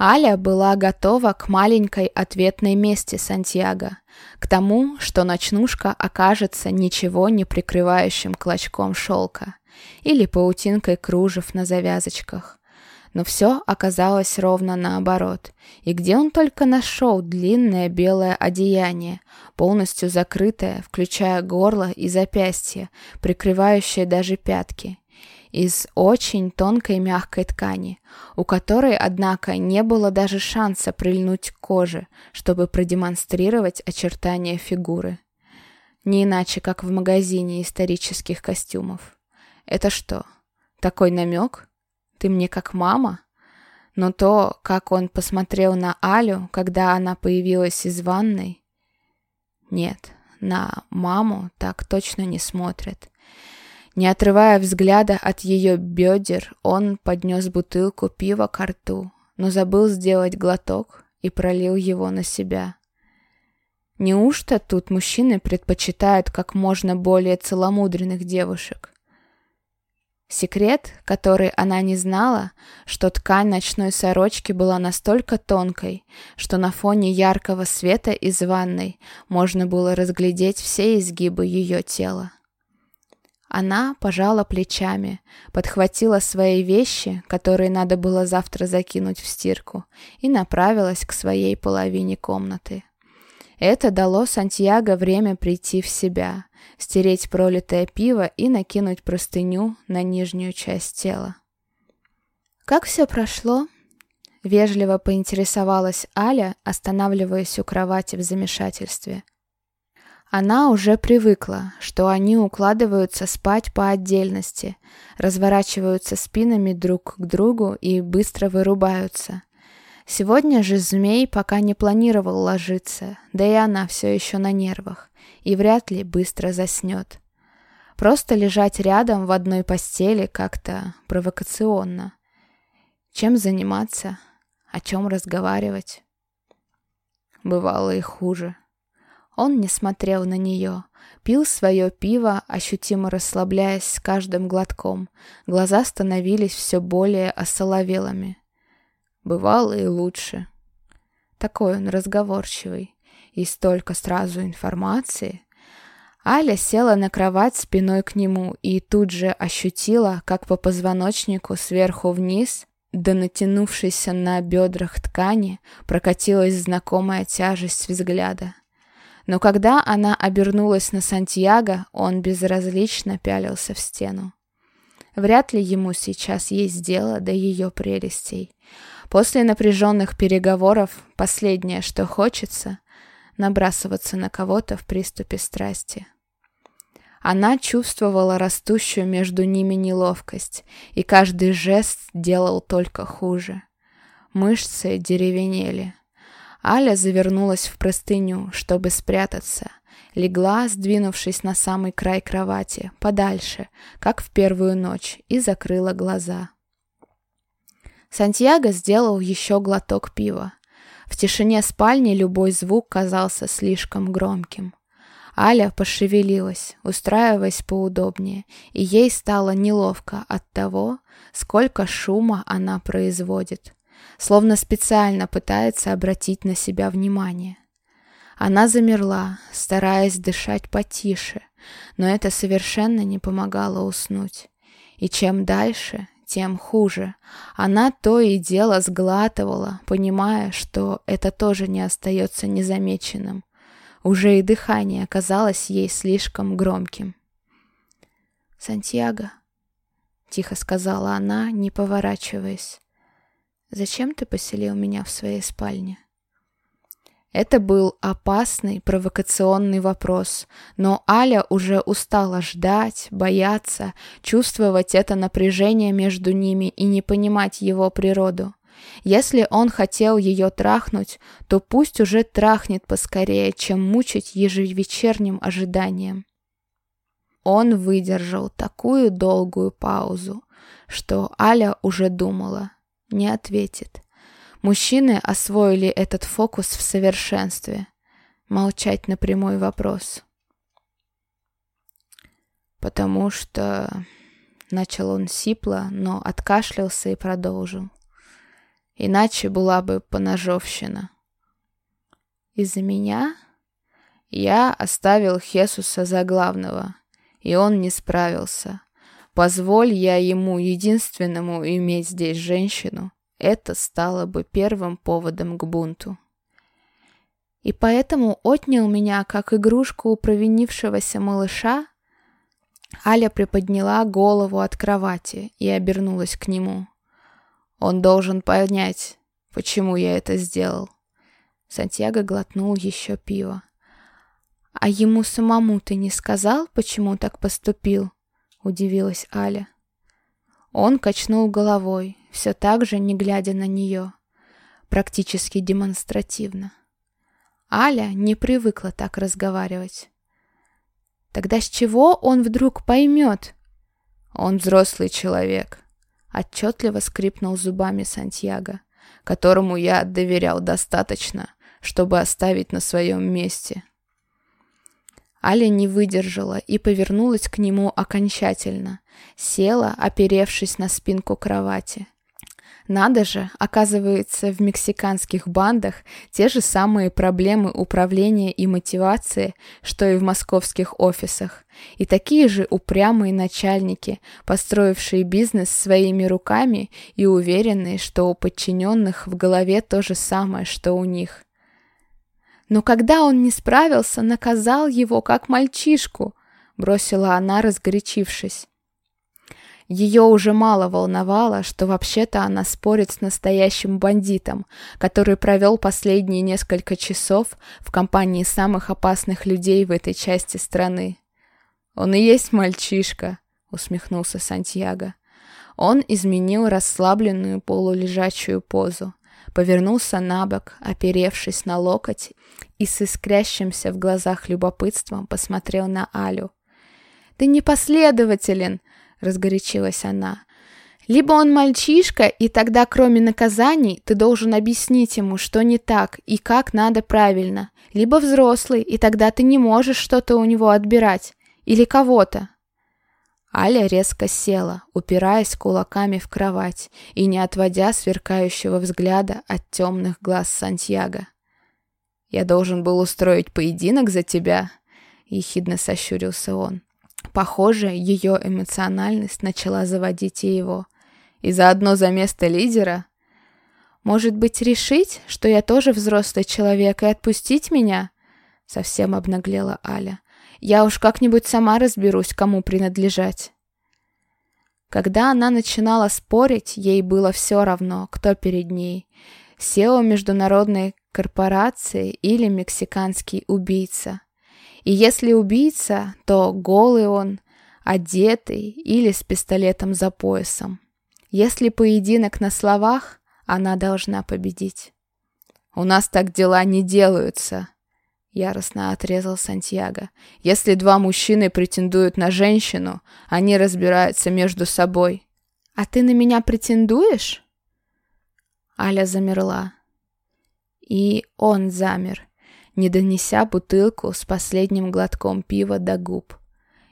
Аля была готова к маленькой ответной мести Сантьяго, к тому, что ночнушка окажется ничего не прикрывающим клочком шелка или паутинкой кружев на завязочках. Но все оказалось ровно наоборот. И где он только нашел длинное белое одеяние, полностью закрытое, включая горло и запястье, прикрывающее даже пятки, из очень тонкой мягкой ткани, у которой, однако, не было даже шанса прильнуть к коже, чтобы продемонстрировать очертания фигуры. Не иначе, как в магазине исторических костюмов. Это что, такой намек? Ты мне как мама? Но то, как он посмотрел на Алю, когда она появилась из ванной... Нет, на маму так точно не смотрят. Не отрывая взгляда от ее бедер, он поднес бутылку пива к рту, но забыл сделать глоток и пролил его на себя. Неужто тут мужчины предпочитают как можно более целомудренных девушек? Секрет, который она не знала, что ткань ночной сорочки была настолько тонкой, что на фоне яркого света из ванной можно было разглядеть все изгибы ее тела. Она пожала плечами, подхватила свои вещи, которые надо было завтра закинуть в стирку, и направилась к своей половине комнаты. Это дало Сантьяго время прийти в себя, стереть пролитое пиво и накинуть простыню на нижнюю часть тела. «Как все прошло?» — вежливо поинтересовалась Аля, останавливаясь у кровати в замешательстве — она уже привыкла, что они укладываются спать по отдельности, разворачиваются спинами друг к другу и быстро вырубаются. Сегодня же змей пока не планировал ложиться, да и она все еще на нервах, и вряд ли быстро заснет. Просто лежать рядом в одной постели как-то провокационно. Чем заниматься? О чем разговаривать? Бывало и хуже. Он не смотрел на нее, пил свое пиво, ощутимо расслабляясь с каждым глотком. Глаза становились все более осоловелыми. Бывало и лучше. Такой он разговорчивый. И столько сразу информации. Аля села на кровать спиной к нему и тут же ощутила, как по позвоночнику сверху вниз до натянувшейся на бедрах ткани прокатилась знакомая тяжесть взгляда. Но когда она обернулась на Сантьяго, он безразлично пялился в стену. Вряд ли ему сейчас есть дело до ее прелестей. После напряженных переговоров последнее, что хочется, набрасываться на кого-то в приступе страсти. Она чувствовала растущую между ними неловкость, и каждый жест делал только хуже. Мышцы деревенели. Аля завернулась в простыню, чтобы спрятаться. Легла, сдвинувшись на самый край кровати, подальше, как в первую ночь, и закрыла глаза. Сантьяго сделал еще глоток пива. В тишине спальни любой звук казался слишком громким. Аля пошевелилась, устраиваясь поудобнее, и ей стало неловко от того, сколько шума она производит словно специально пытается обратить на себя внимание. Она замерла, стараясь дышать потише, но это совершенно не помогало уснуть. И чем дальше, тем хуже. Она то и дело сглатывала, понимая, что это тоже не остается незамеченным. Уже и дыхание казалось ей слишком громким. «Сантьяго», — тихо сказала она, не поворачиваясь. Зачем ты поселил меня в своей спальне? Это был опасный, провокационный вопрос, но Аля уже устала ждать, бояться, чувствовать это напряжение между ними и не понимать его природу. Если он хотел ее трахнуть, то пусть уже трахнет поскорее, чем мучить ежевечерним ожиданием. Он выдержал такую долгую паузу, что Аля уже думала – не ответит. Мужчины освоили этот фокус в совершенстве. Молчать на прямой вопрос. «Потому что...» Начал он сипло, но откашлялся и продолжил. Иначе была бы поножовщина. Из-за меня я оставил Хесуса за главного, и он не справился. Позволь я ему единственному иметь здесь женщину, это стало бы первым поводом к бунту. И поэтому отнял меня, как игрушку у провинившегося малыша, Аля приподняла голову от кровати и обернулась к нему. Он должен понять, почему я это сделал. Сантьяго глотнул еще пиво. «А ему самому ты не сказал, почему так поступил?» — удивилась Аля. Он качнул головой, все так же не глядя на нее, практически демонстративно. Аля не привыкла так разговаривать. Тогда с чего он вдруг поймет? Он взрослый человек. Отчетливо скрипнул зубами Сантьяго, которому я доверял достаточно, чтобы оставить на своем месте. Аля не выдержала и повернулась к нему окончательно, села, оперевшись на спинку кровати. Надо же, оказывается, в мексиканских бандах те же самые проблемы управления и мотивации, что и в московских офисах. И такие же упрямые начальники, построившие бизнес своими руками и уверенные, что у подчиненных в голове то же самое, что у них. Но когда он не справился, наказал его как мальчишку, бросила она, разгорячившись. Ее уже мало волновало, что вообще-то она спорит с настоящим бандитом, который провел последние несколько часов в компании самых опасных людей в этой части страны. «Он и есть мальчишка», — усмехнулся Сантьяго. Он изменил расслабленную полулежачую позу, повернулся на бок, оперевшись на локоть, и с искрящимся в глазах любопытством посмотрел на Алю. «Ты непоследователен!» — разгорячилась она. «Либо он мальчишка, и тогда, кроме наказаний, ты должен объяснить ему, что не так и как надо правильно. Либо взрослый, и тогда ты не можешь что-то у него отбирать. Или кого-то». Аля резко села, упираясь кулаками в кровать и не отводя сверкающего взгляда от темных глаз Сантьяго. «Я должен был устроить поединок за тебя?» — ехидно сощурился он. Похоже, ее эмоциональность начала заводить и его. И заодно за место лидера. Может быть, решить, что я тоже взрослый человек, и отпустить меня? Совсем обнаглела Аля. Я уж как-нибудь сама разберусь, кому принадлежать. Когда она начинала спорить, ей было все равно, кто перед ней. SEO международной корпорации или мексиканский убийца. И если убийца, то голый он, одетый или с пистолетом за поясом. Если поединок на словах, она должна победить. «У нас так дела не делаются», — яростно отрезал Сантьяго. «Если два мужчины претендуют на женщину, они разбираются между собой». «А ты на меня претендуешь?» Аля замерла. И он замер не донеся бутылку с последним глотком пива до губ.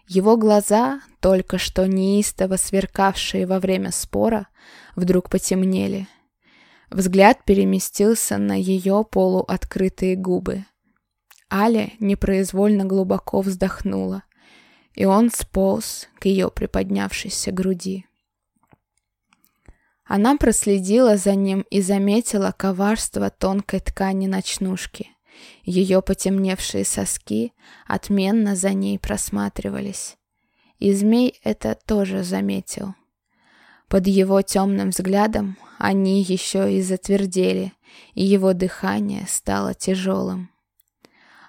Его глаза, только что неистово сверкавшие во время спора, вдруг потемнели. Взгляд переместился на ее полуоткрытые губы. Аля непроизвольно глубоко вздохнула, и он сполз к ее приподнявшейся груди. Она проследила за ним и заметила коварство тонкой ткани ночнушки. Ее потемневшие соски отменно за ней просматривались. И змей это тоже заметил. Под его темным взглядом они еще и затвердели, и его дыхание стало тяжелым.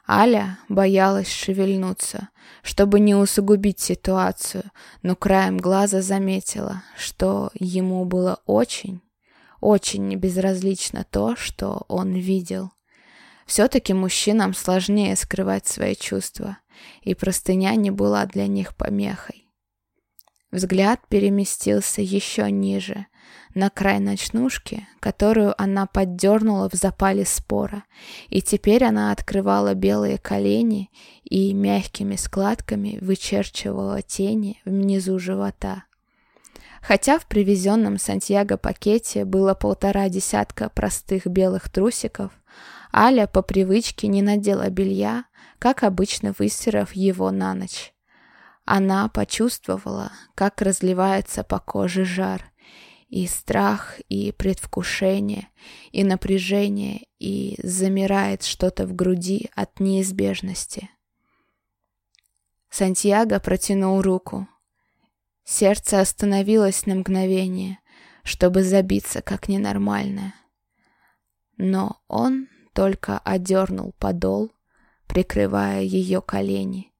Аля боялась шевельнуться, чтобы не усугубить ситуацию, но краем глаза заметила, что ему было очень, очень небезразлично то, что он видел. Все-таки мужчинам сложнее скрывать свои чувства, и простыня не была для них помехой. Взгляд переместился еще ниже, на край ночнушки, которую она поддернула в запале спора, и теперь она открывала белые колени и мягкими складками вычерчивала тени внизу живота. Хотя в привезенном Сантьяго пакете было полтора десятка простых белых трусиков, Аля по привычке не надела белья, как обычно выстирав его на ночь. Она почувствовала, как разливается по коже жар, и страх, и предвкушение, и напряжение, и замирает что-то в груди от неизбежности. Сантьяго протянул руку. Сердце остановилось на мгновение, чтобы забиться как ненормальное. Но он только одернул подол, прикрывая ее колени,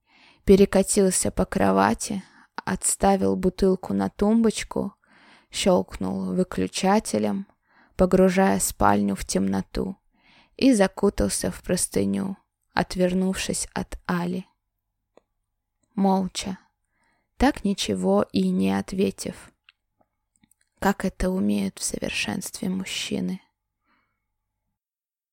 перекатился по кровати, отставил бутылку на тумбочку, щелкнул выключателем, погружая спальню в темноту, и закутался в простыню, отвернувшись от Али молча, так ничего и не ответив. Как это умеют в совершенстве мужчины.